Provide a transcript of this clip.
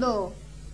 mundo.